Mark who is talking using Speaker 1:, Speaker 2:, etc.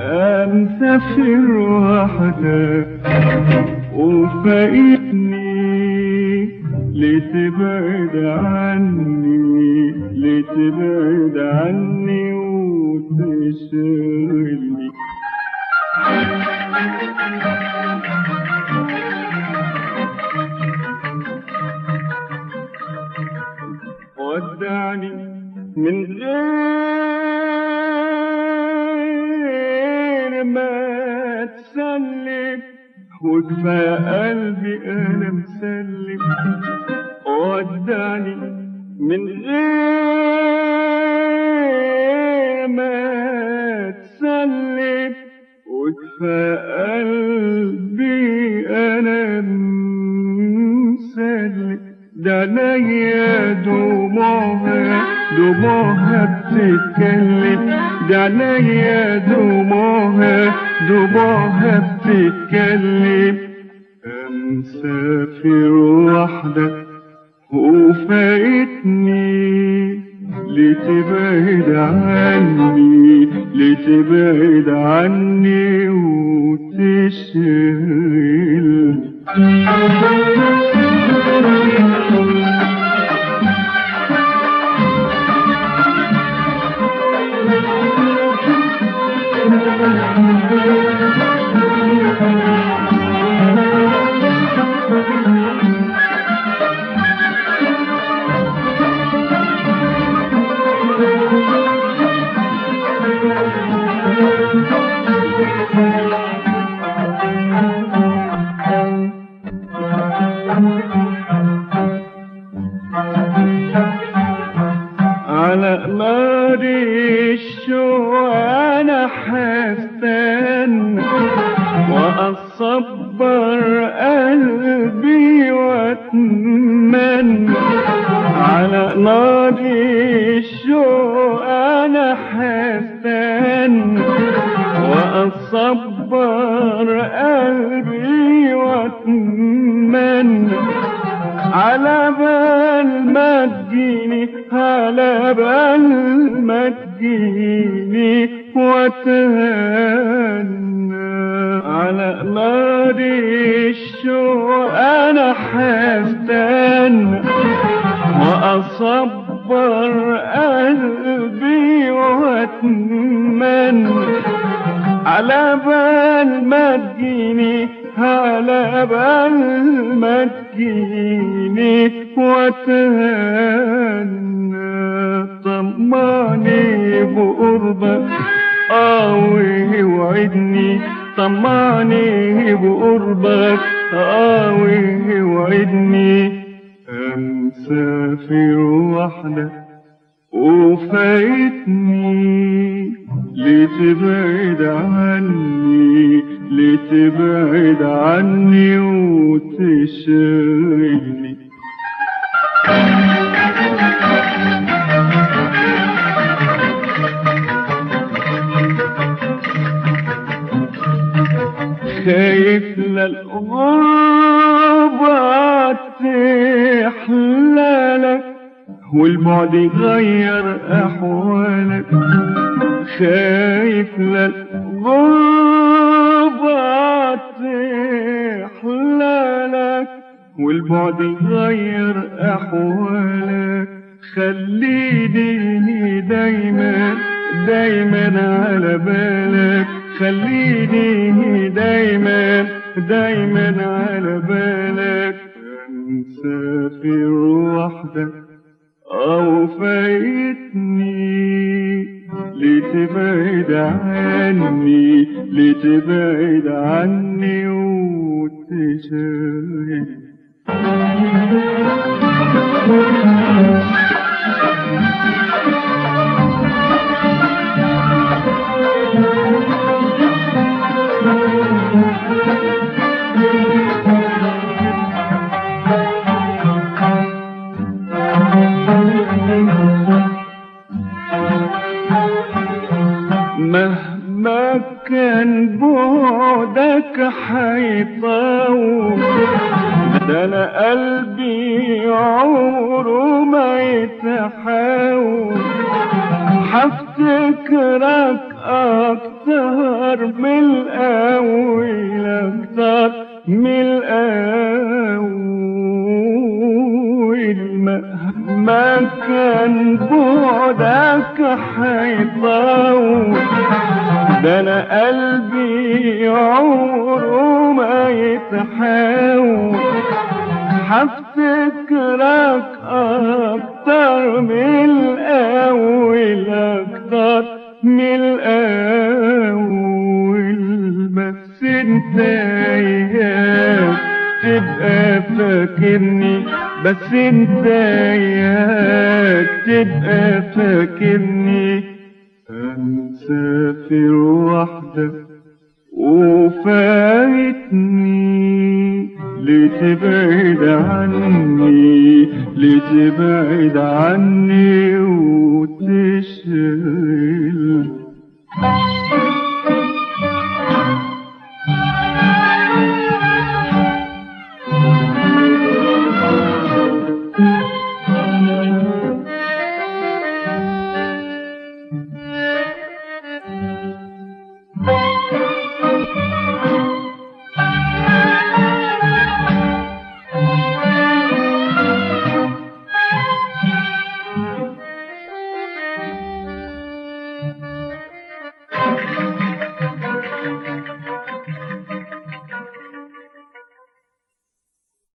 Speaker 1: أمسافر وحدك. وفايتني لتبعد عني لتبعد عني وتشغلني ودعني من غير وكفى قلبي أنا مسلم. ودعني من غير ما تسلم. وكفى قلبي أنا مسلم. ده عينيا دموعها دموعها بتتكلم ده عينيا دموعها دموعها بتتكلم مسافر وحدك؟ وفايتني لتبعد عني. لتبعد عني وتشغلني. واصبر قلبي واتمنى على نار الشوق أنا حستنى وأصبر قلبي واتمنى على بال ما تجيني على بال ما تجيني واتهنى. على نار الشوق أنا حستنى واصبر قلبي وأتمنى. على بال ما تجيني على بال ما تجيني واتهنى طمعني بقربك. طمعني بقربك آوي وعدني. أمسافر وحدك وفايتني. لتبعد عني؟ لتبعد عني وتشغلني خايف للغربة تحلالك والبعد يغير أحوالك. خايف للغربة تحلالك والبعد يغير أحوالك. خليني دايما دايما على بالك. خليني دايما دايما على بالك. مسافر وحدك أو فايتني. لتبعد عني؟ لتبعد عني وتشغلني؟ بعدك حيطول ده أنا قلبي عمره ما يتحاول حفتكرك أكتر من الأول أكتر من الأول مهما كان بعدك حيطول ده أنا قلبي ما يتحول حفتكرك أكتر من الأول أكتر من الأول. بس أنت اياك تبقى فاكرني. بس أنت اياك تبقى فاكرني. مسافر وحدك وفايتني لتبعد عني لتبعد عني.